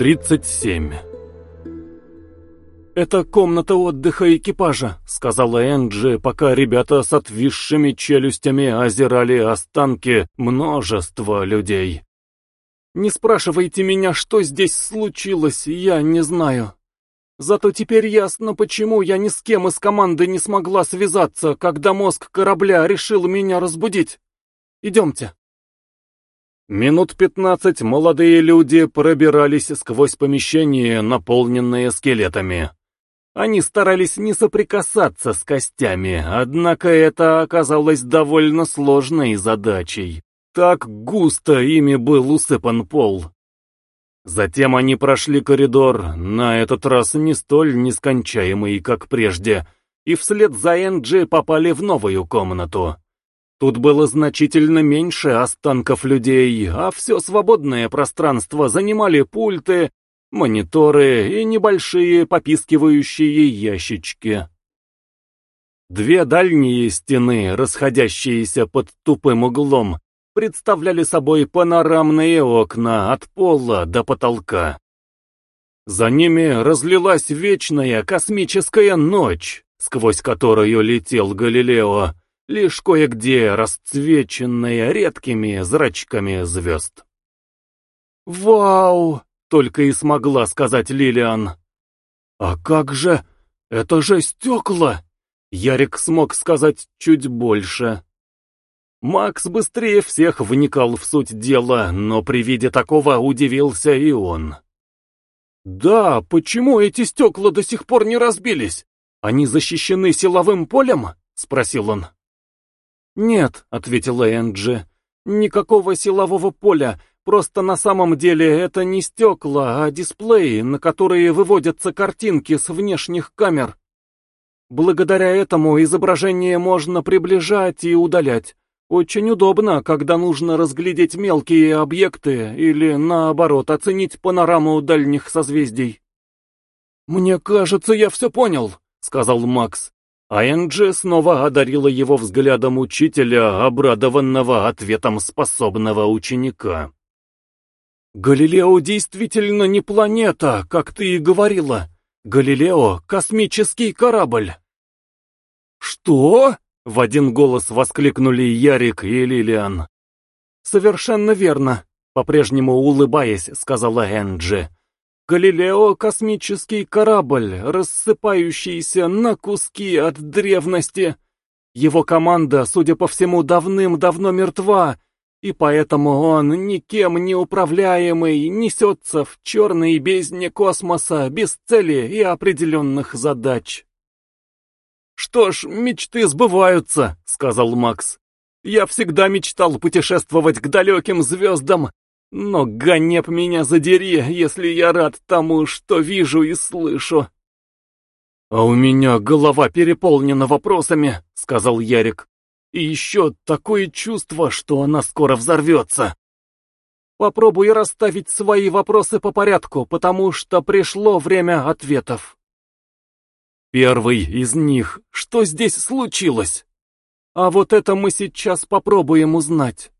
37 «Это комната отдыха экипажа», — сказала Энджи, пока ребята с отвисшими челюстями озирали останки множества людей. «Не спрашивайте меня, что здесь случилось, я не знаю. Зато теперь ясно, почему я ни с кем из команды не смогла связаться, когда мозг корабля решил меня разбудить. Идемте». Минут пятнадцать молодые люди пробирались сквозь помещение, наполненное скелетами. Они старались не соприкасаться с костями, однако это оказалось довольно сложной задачей. Так густо ими был усыпан пол. Затем они прошли коридор, на этот раз не столь нескончаемый, как прежде, и вслед за Энджи попали в новую комнату. Тут было значительно меньше останков людей, а все свободное пространство занимали пульты, мониторы и небольшие попискивающие ящички. Две дальние стены, расходящиеся под тупым углом, представляли собой панорамные окна от пола до потолка. За ними разлилась вечная космическая ночь, сквозь которую летел Галилео, лишь кое-где расцвеченная редкими зрачками звезд. «Вау!» — только и смогла сказать Лилиан. «А как же? Это же стекла!» Ярик смог сказать чуть больше. Макс быстрее всех вникал в суть дела, но при виде такого удивился и он. «Да, почему эти стекла до сих пор не разбились? Они защищены силовым полем?» — спросил он. «Нет», — ответила Энджи, — «никакого силового поля, просто на самом деле это не стекла, а дисплеи, на которые выводятся картинки с внешних камер. Благодаря этому изображение можно приближать и удалять. Очень удобно, когда нужно разглядеть мелкие объекты или, наоборот, оценить панораму дальних созвездий». «Мне кажется, я все понял», — сказал Макс. А Энджи снова одарила его взглядом учителя, обрадованного ответом способного ученика. «Галилео действительно не планета, как ты и говорила. Галилео — космический корабль». «Что?» — в один голос воскликнули Ярик и Лилиан. «Совершенно верно», — по-прежнему улыбаясь, сказала Энджи. Галилео — космический корабль, рассыпающийся на куски от древности. Его команда, судя по всему, давным-давно мертва, и поэтому он, никем не управляемый, несется в черной бездне космоса без цели и определенных задач. «Что ж, мечты сбываются», — сказал Макс. «Я всегда мечтал путешествовать к далеким звездам, но гонеп меня задери, если я рад тому, что вижу и слышу. «А у меня голова переполнена вопросами», — сказал Ярик. «И еще такое чувство, что она скоро взорвется». «Попробуй расставить свои вопросы по порядку, потому что пришло время ответов». Первый из них. Что здесь случилось? А вот это мы сейчас попробуем узнать.